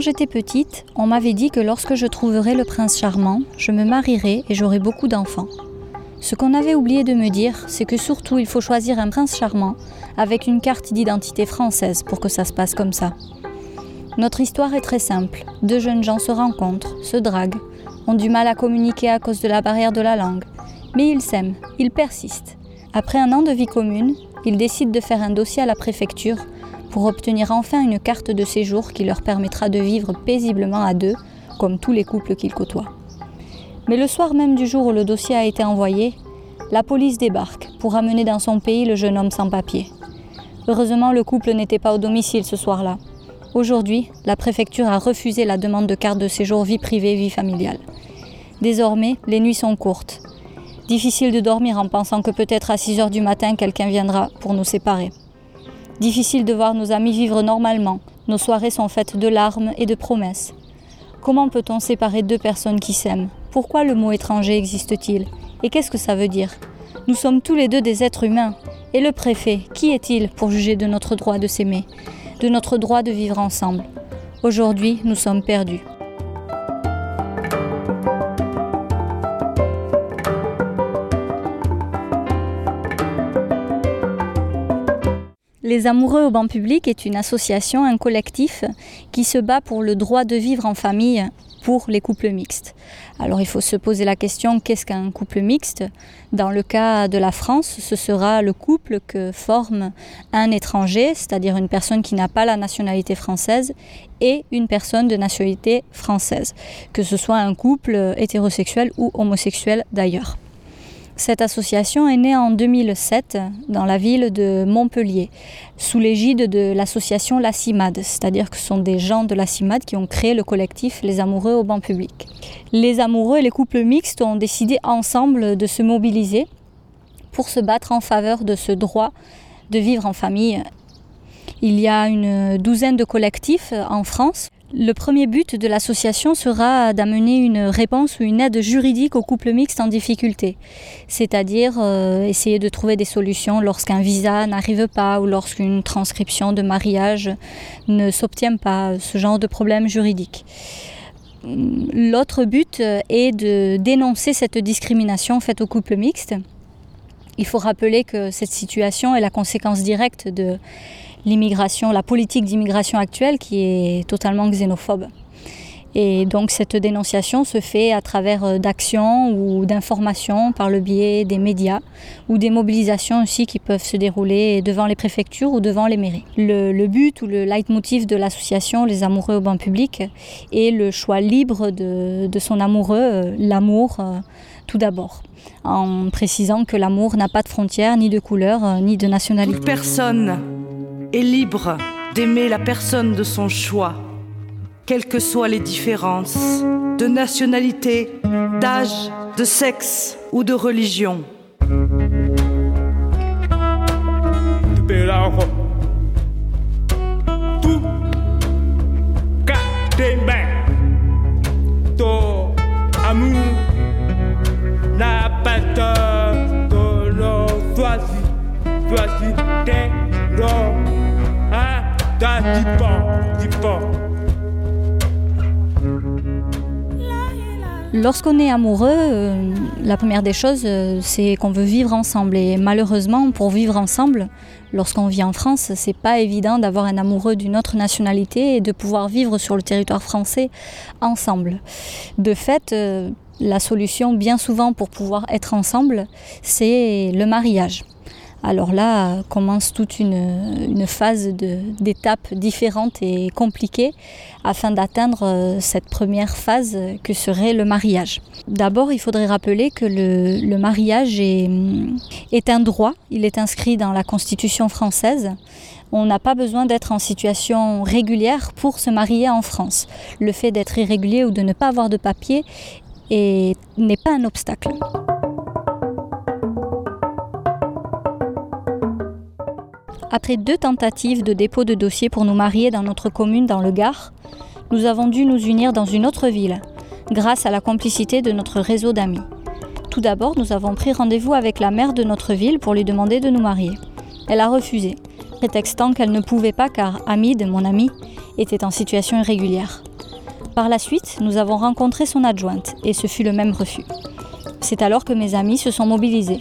Quand j'étais petite, on m'avait dit que lorsque je trouverais le prince charmant, je me marierais et j'aurais beaucoup d'enfants. Ce qu'on avait oublié de me dire, c'est que surtout il faut choisir un prince charmant avec une carte d'identité française pour que ça se passe comme ça. Notre histoire est très simple. Deux jeunes gens se rencontrent, se draguent, ont du mal à communiquer à cause de la barrière de la langue, mais ils s'aiment, ils persistent. Après un an de vie commune, ils décident de faire un dossier à la préfecture pour obtenir enfin une carte de séjour qui leur permettra de vivre paisiblement à deux, comme tous les couples qu'ils côtoient. Mais le soir même du jour où le dossier a été envoyé, la police débarque pour amener dans son pays le jeune homme sans papier. Heureusement, le couple n'était pas au domicile ce soir-là. Aujourd'hui, la préfecture a refusé la demande de carte de séjour vie privée, vie familiale. Désormais, les nuits sont courtes. Difficile de dormir en pensant que peut-être à 6 heures du matin, quelqu'un viendra pour nous séparer. Difficile de voir nos amis vivre normalement. Nos soirées sont faites de larmes et de promesses. Comment peut-on séparer deux personnes qui s'aiment? Pourquoi le mot étranger existe-t-il? Et qu'est-ce que ça veut dire? Nous sommes tous les deux des êtres humains. Et le préfet, qui est-il pour juger de notre droit de s'aimer? De notre droit de vivre ensemble? Aujourd'hui, nous sommes perdus. Les Amoureux au banc public est une association, un collectif qui se bat pour le droit de vivre en famille pour les couples mixtes. Alors il faut se poser la question qu'est-ce qu'un couple mixte? Dans le cas de la France, ce sera le couple que forme un étranger, c'est-à-dire une personne qui n'a pas la nationalité française, et une personne de nationalité française, que ce soit un couple hétérosexuel ou homosexuel d'ailleurs. Cette association est née en 2007 dans la ville de Montpellier, sous l'égide de l'association La CIMAD, c'est-à-dire que ce sont des gens de la CIMAD qui ont créé le collectif Les Amoureux au banc public. Les amoureux et les couples mixtes ont décidé ensemble de se mobiliser pour se battre en faveur de ce droit de vivre en famille. Il y a une douzaine de collectifs en France le premier but de l'association sera d'amener une réponse ou une aide juridique aux couples mixtes en difficulté, c'est-à-dire euh, essayer de trouver des solutions lorsqu'un visa n'arrive pas ou lorsqu'une transcription de mariage ne s'obtient pas, ce genre de problème juridique. L'autre but est de dénoncer cette discrimination faite aux couples mixtes. Il faut rappeler que cette situation est la conséquence directe de l'immigration, la politique d'immigration actuelle qui est totalement xénophobe. Et donc cette dénonciation se fait à travers euh, d'actions ou d'informations par le biais des médias ou des mobilisations aussi qui peuvent se dérouler devant les préfectures ou devant les mairies. Le, but ou le leitmotiv de l'association Les Amoureux au banc public est le choix libre de, de son amoureux, euh, l'amour euh, tout d'abord, en précisant que l'amour n'a pas de frontières, ni de couleur, ni de nationalité. personne est libre d'aimer la personne de son choix, quelles que soient les différences de nationalité, d'âge, de sexe ou de religion. amour Lorsqu'on est amoureux, euh, la première des choses, euh, c'est qu'on veut vivre ensemble. Et malheureusement, pour vivre ensemble, lorsqu'on vit en France, c'est pas évident d'avoir un amoureux d'une autre nationalité et de pouvoir vivre sur le territoire français ensemble. De fait, euh, la solution, bien souvent, pour pouvoir être ensemble, c'est le mariage. Alors là commence toute une, phase d'étapes différentes et compliquées afin d'atteindre euh, cette première phase que serait le mariage. D'abord, il faudrait rappeler que le, mariage est, est un droit, il est inscrit dans la Constitution française. On n'a pas besoin d'être en situation régulière pour se marier en France. Le fait d'être irrégulier ou de ne pas avoir de papier n'est pas un obstacle. Après deux tentatives de dépôt de dossier pour nous marier dans notre commune dans le Gard, nous avons dû nous unir dans une autre ville, grâce à la complicité de notre réseau d'amis. Tout d'abord, nous avons pris rendez-vous avec la mère de notre ville pour lui demander de nous marier. Elle a refusé, prétextant qu'elle ne pouvait pas car Hamid, mon ami, était en situation irrégulière. Par la suite, nous avons rencontré son adjointe et ce fut le même refus. C'est alors que mes amis se sont mobilisés.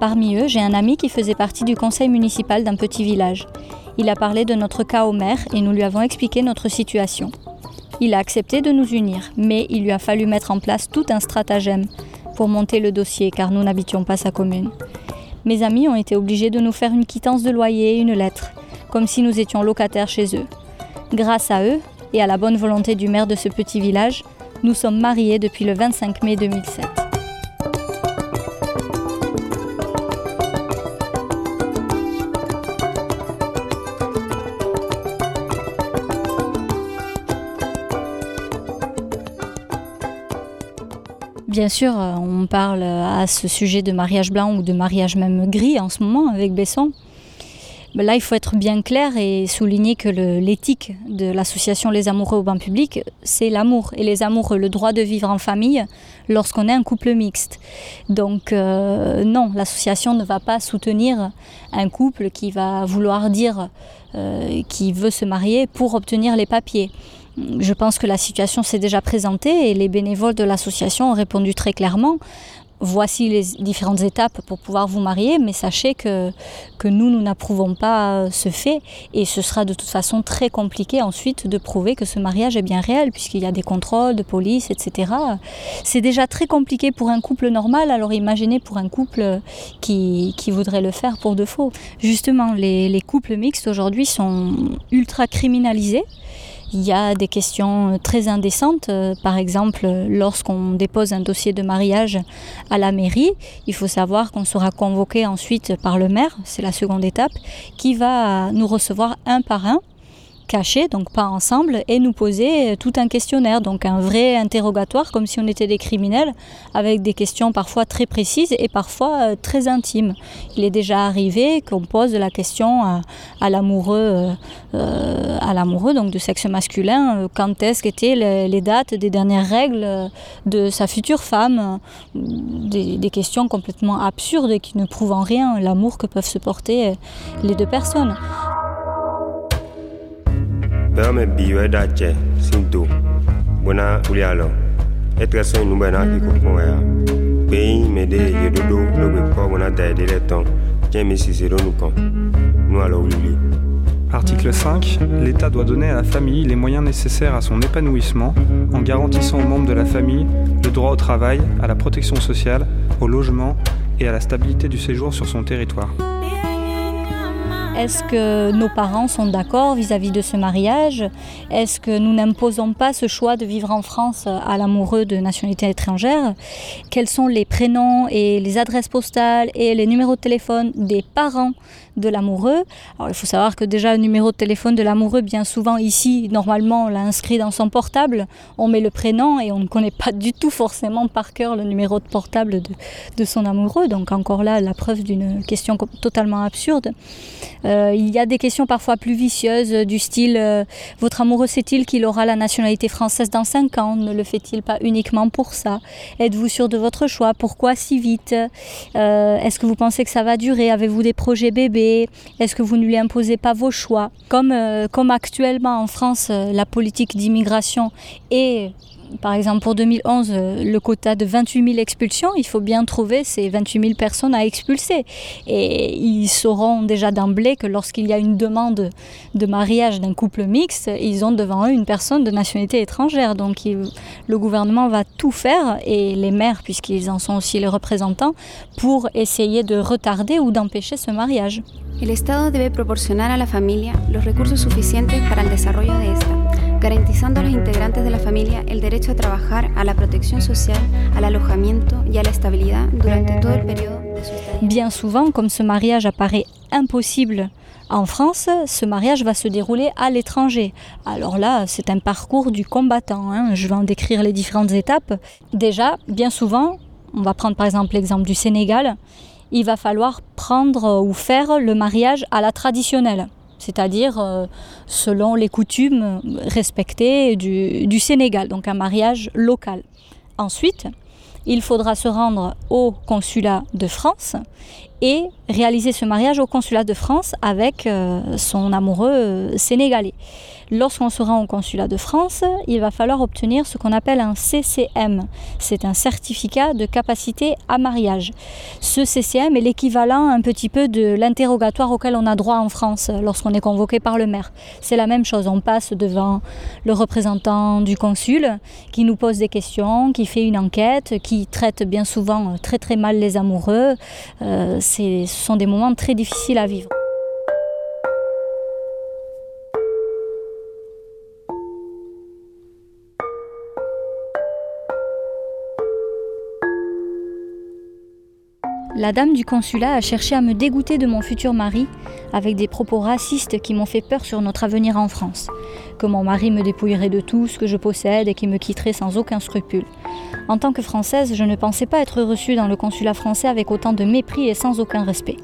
Parmi eux, j'ai un ami qui faisait partie du conseil municipal d'un petit village. Il a parlé de notre cas au maire et nous lui avons expliqué notre situation. Il a accepté de nous unir, mais il lui a fallu mettre en place tout un stratagème pour monter le dossier car nous n'habitions pas sa commune. Mes amis ont été obligés de nous faire une quittance de loyer et une lettre, comme si nous étions locataires chez eux. Grâce à eux et à la bonne volonté du maire de ce petit village, nous sommes mariés depuis le 25 mai 2007. Bien sûr, euh, on parle à ce sujet de mariage blanc ou de mariage même gris en ce moment avec Besson. Là, il faut être bien clair et souligner que l'éthique de l'association Les Amoureux au banc public, c'est l'amour. Et les amoureux, le droit de vivre en famille lorsqu'on est un couple mixte. Donc euh, non, l'association ne va pas soutenir un couple qui va vouloir dire euh, qu'il veut se marier pour obtenir les papiers. Je pense que la situation s'est déjà présentée et les bénévoles de l'association ont répondu très clairement. Voici les différentes étapes pour pouvoir vous marier, mais sachez que, que nous, nous n'approuvons pas ce fait et ce sera de toute façon très compliqué ensuite de prouver que ce mariage est bien réel puisqu'il y a des contrôles de police, etc. C'est déjà très compliqué pour un couple normal, alors imaginez pour un couple qui, qui voudrait le faire pour de faux. Justement, les, les couples mixtes aujourd'hui sont ultra criminalisés. Il y a des questions très indécentes. Euh, par exemple, lorsqu'on dépose un dossier de mariage à la mairie, il faut savoir qu'on sera convoqué ensuite par le maire, c'est la seconde étape, qui va nous recevoir un par un cachés, donc pas ensemble, et nous poser tout un questionnaire, donc un vrai interrogatoire, comme si on était des criminels, avec des questions parfois très précises et parfois euh, très intimes. Il est déjà arrivé qu'on pose la question à, l'amoureux, euh, euh, à l'amoureux donc de sexe masculin, quand est-ce qu'étaient les, dates des dernières règles de sa future femme, des, des questions complètement absurdes et qui ne prouvent en rien l'amour que peuvent se porter les deux personnes. Article 5. L'État doit donner à la famille les moyens nécessaires à son épanouissement en garantissant aux membres de la famille le droit au travail, à la protection sociale, au logement et à la stabilité du séjour sur son territoire. Est-ce que nos parents sont d'accord vis-à-vis de ce mariage? Est-ce que nous n'imposons pas ce choix de vivre en France à l'amoureux de nationalité étrangère Quels sont les prénoms et les adresses postales et les numéros de téléphone des parents de l'amoureux. Alors il faut savoir que déjà le numéro de téléphone de l'amoureux, bien souvent ici, normalement on l'a inscrit dans son portable, on met le prénom et on ne connaît pas du tout forcément par cœur le numéro de portable de, son amoureux. Donc encore là, la preuve d'une question totalement absurde. Euh, il y a des questions parfois plus vicieuses du style euh, votre amoureux sait-il qu'il aura la nationalité française dans 5 ans? Ne le fait-il pas uniquement pour ça? Êtes-vous sûr de votre choix? Pourquoi si vite? Euh, Est-ce que vous pensez que ça va durer? Avez-vous des projets bébés? Est-ce que vous ne lui imposez pas vos choix comme, euh, actuellement en France, euh, la politique d'immigration est par exemple, pour 2011, euh, le quota de 28 000 expulsions, il faut bien trouver ces 28 000 personnes à expulser. Et ils sauront déjà d'emblée que lorsqu'il y a une demande de mariage d'un couple mixte, ils ont devant eux une personne de nationalité étrangère. Donc le gouvernement va tout faire, et les maires, puisqu'ils en sont aussi les représentants, pour essayer de retarder ou d'empêcher ce mariage. El Estado debe a la familia los recursos suficientes para el desarrollo de esta garantizando a los integrantes de la familia el derecho a trabajar, a la protección social, al alojamiento y a la estabilidad durante todo el periodo de su. Bien souvent, comme ce mariage apparaît impossible en France, ce mariage va se dérouler à l'étranger. Alors là, c'est un parcours du combattant. Hein. Je vais en décrire les différentes étapes. Déjà, bien souvent, on va prendre par exemple l'exemple du Sénégal, il va falloir prendre ou faire le mariage à la traditionnelle c'est-à-dire euh, selon les coutumes respectées du, Sénégal, donc un mariage local. Ensuite, il faudra se rendre au consulat de France et réaliser ce mariage au consulat de France avec euh, son amoureux euh, sénégalais. Lorsqu'on sera au consulat de France, il va falloir obtenir ce qu'on appelle un CCM. C'est un certificat de capacité à mariage. Ce CCM est l'équivalent un petit peu de l'interrogatoire auquel on a droit en France lorsqu'on est convoqué par le maire. C'est la même chose, on passe devant le représentant du consul qui nous pose des questions, qui fait une enquête, qui traite bien souvent très très mal les amoureux. Euh, ce sont des moments très difficiles à vivre. La dame du consulat a cherché à me dégoûter de mon futur mari avec des propos racistes qui m'ont fait peur sur notre avenir en France. Que mon mari me dépouillerait de tout ce que je possède et qu'il me quitterait sans aucun scrupule. En tant que Française, je ne pensais pas être reçue dans le consulat français avec autant de mépris et sans aucun respect.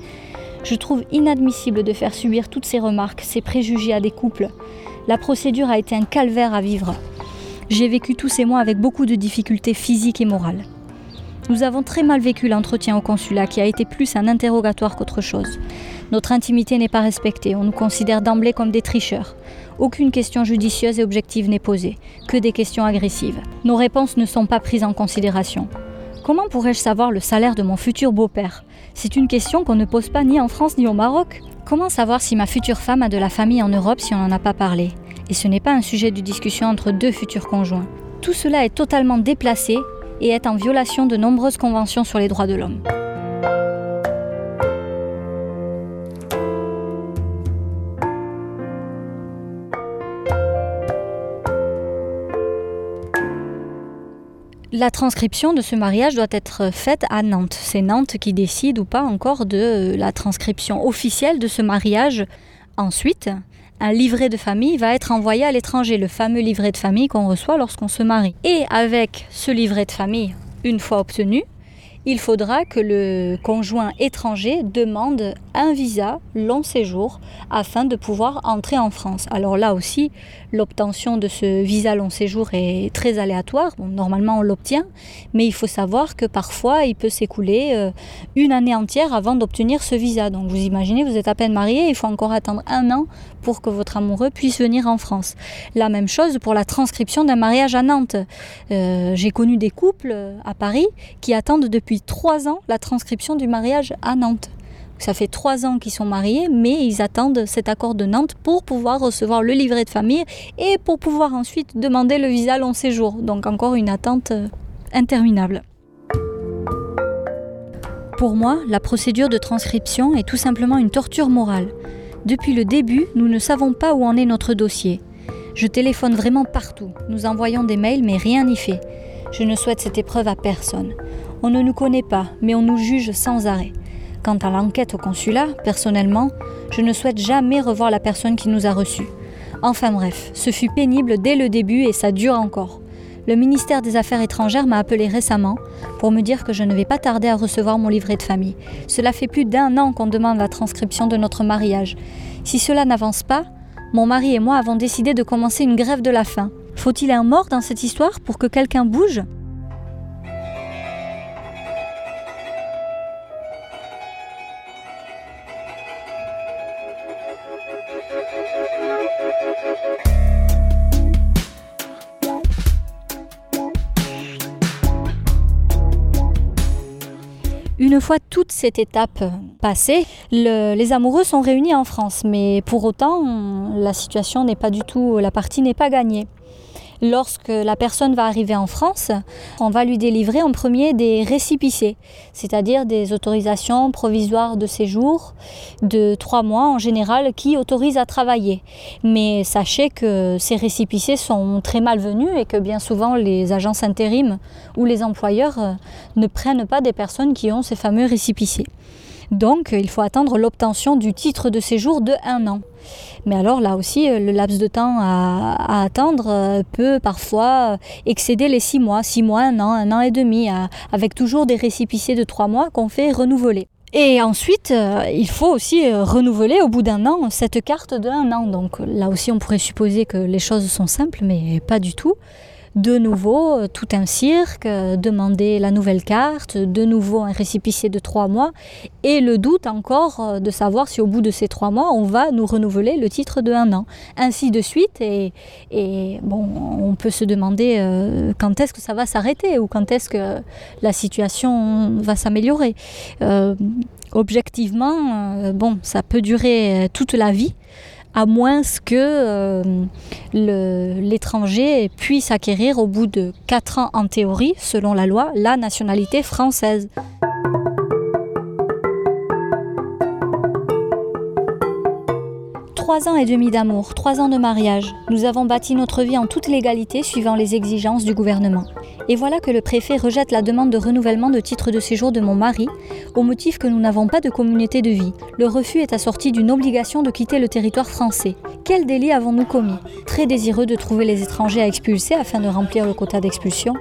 Je trouve inadmissible de faire subir toutes ces remarques, ces préjugés à des couples. La procédure a été un calvaire à vivre. J'ai vécu tous ces mois avec beaucoup de difficultés physiques et morales. Nous avons très mal vécu l'entretien au consulat qui a été plus un interrogatoire qu'autre chose. Notre intimité n'est pas respectée, on nous considère d'emblée comme des tricheurs. Aucune question judicieuse et objective n'est posée, que des questions agressives. Nos réponses ne sont pas prises en considération. Comment pourrais-je savoir le salaire de mon futur beau-père? C'est une question qu'on ne pose pas ni en France ni au Maroc. Comment savoir si ma future femme a de la famille en Europe si on n'en a pas parlé? Et ce n'est pas un sujet de discussion entre deux futurs conjoints. Tout cela est totalement déplacé et est en violation de nombreuses conventions sur les droits de l'homme. La transcription de ce mariage doit être faite à Nantes. C'est Nantes qui décide ou pas encore de la transcription officielle de ce mariage. Ensuite, un livret de famille va être envoyé à l'étranger, le fameux livret de famille qu'on reçoit lorsqu'on se marie. Et avec ce livret de famille, une fois obtenu, il faudra que le conjoint étranger demande un visa long séjour afin de pouvoir entrer en France. Alors là aussi, l'obtention de ce visa long séjour est très aléatoire. normalement, on l'obtient, mais il faut savoir que parfois, il peut s'écouler euh, une année entière avant d'obtenir ce visa. Donc vous imaginez, vous êtes à peine marié, il faut encore attendre un an pour que votre amoureux puisse venir en France. La même chose pour la transcription d'un mariage à Nantes. Euh, j'ai connu des couples à Paris qui attendent depuis trois ans la transcription du mariage à Nantes. Ça fait trois ans qu'ils sont mariés, mais ils attendent cet accord de Nantes pour pouvoir recevoir le livret de famille et pour pouvoir ensuite demander le visa long séjour. Donc encore une attente euh, interminable. Pour moi, la procédure de transcription est tout simplement une torture morale. Depuis le début, nous ne savons pas où en est notre dossier. Je téléphone vraiment partout. Nous envoyons des mails, mais rien n'y fait. Je ne souhaite cette épreuve à personne. On ne nous connaît pas, mais on nous juge sans arrêt. Quant à l'enquête au consulat, personnellement, je ne souhaite jamais revoir la personne qui nous a reçus. Enfin bref, ce fut pénible dès le début et ça dure encore. Le ministère des Affaires étrangères m'a appelé récemment pour me dire que je ne vais pas tarder à recevoir mon livret de famille. Cela fait plus d'un an qu'on demande la transcription de notre mariage. Si cela n'avance pas, mon mari et moi avons décidé de commencer une grève de la faim. Faut-il un mort dans cette histoire pour que quelqu'un bouge? Une fois toute cette étape passée, les amoureux sont réunis en France, mais pour autant, la situation n'est pas du tout, la partie n'est pas gagnée. Lorsque la personne va arriver en France, on va lui délivrer en premier des récipicés, c'est-à-dire des autorisations provisoires de séjour de trois mois en général qui autorisent à travailler. Mais sachez que ces récipicés sont très malvenus et que bien souvent les agences intérim ou les employeurs euh, ne prennent pas des personnes qui ont ces fameux récipicés. Donc il faut attendre l'obtention du titre de séjour de un an. Mais alors là aussi, euh, le laps de temps à, attendre euh, peut parfois excéder les six mois, six mois, un an, un an et demi, avec toujours des récipicés de trois mois qu'on fait renouveler. Et ensuite, euh, il faut aussi renouveler au bout d'un an cette carte de un an. Donc là aussi, on pourrait supposer que les choses sont simples, mais pas du tout. De nouveau euh, tout un cirque, euh, demander la nouvelle carte, de nouveau un récipicier de trois mois, et le doute encore euh, de savoir si au bout de ces trois mois, on va nous renouveler le titre de un an. Ainsi de suite, et, on peut se demander quand est-ce que ça va s'arrêter ou quand est-ce que la situation va s'améliorer. objectivement, bon, ça peut durer toute la vie à moins que euh, l'étranger puisse acquérir au bout de 4 ans en théorie, selon la loi, la nationalité française. Trois ans et demi d'amour, trois ans de mariage, nous avons bâti notre vie en toute légalité suivant les exigences du gouvernement. Et voilà que le préfet rejette la demande de renouvellement de titre de séjour de mon mari, au motif que nous n'avons pas de communauté de vie. Le refus est assorti d'une obligation de quitter le territoire français. Quel délit avons-nous commis? Très désireux de trouver les étrangers à expulser afin de remplir le quota d'expulsion,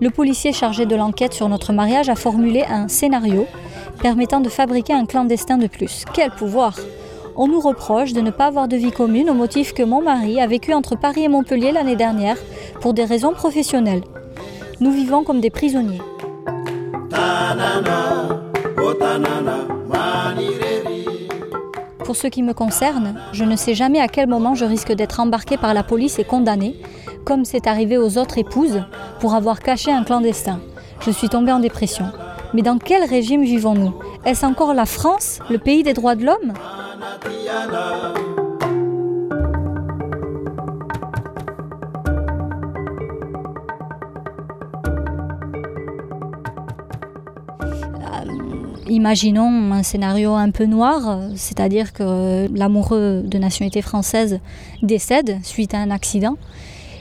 le policier chargé de l'enquête sur notre mariage a formulé un scénario permettant de fabriquer un clandestin de plus. Quel pouvoir on nous reproche de ne pas avoir de vie commune au motif que mon mari a vécu entre Paris et Montpellier l'année dernière pour des raisons professionnelles. Nous vivons comme des prisonniers. Pour ce qui me concerne, je ne sais jamais à quel moment je risque d'être embarqué par la police et condamné, comme c'est arrivé aux autres épouses, pour avoir caché un clandestin. Je suis tombée en dépression. Mais dans quel régime vivons-nous? Est-ce encore la France, le pays des droits de l'homme? Imaginons un scénario un peu noir, c'est-à-dire que l'amoureux de nationalité française décède suite à un accident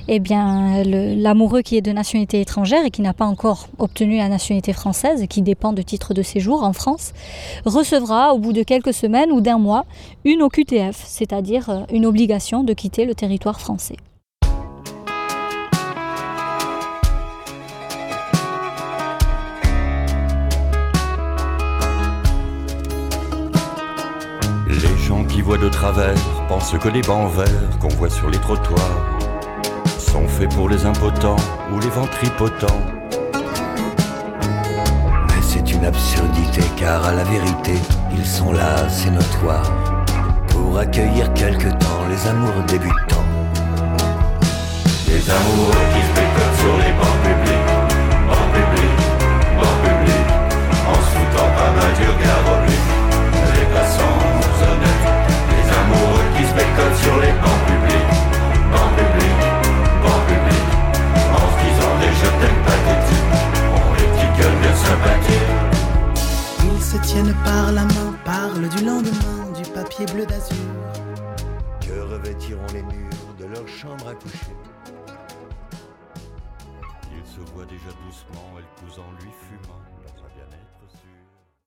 eh bien, l'amoureux qui est de nationalité étrangère et qui n'a pas encore obtenu la nationalité française, qui dépend de titre de séjour en France, recevra au bout de quelques semaines ou d'un mois une OQTF, c'est-à-dire euh, une obligation de quitter le territoire français. Gens qui voient de travers pensent que les bancs verts qu'on voit sur les trottoirs sont faits pour les impotents ou les ventripotents. Mais c'est une absurdité car à la vérité, ils sont là, c'est notoire, pour accueillir quelque temps les amours débutants. Les amoureux qui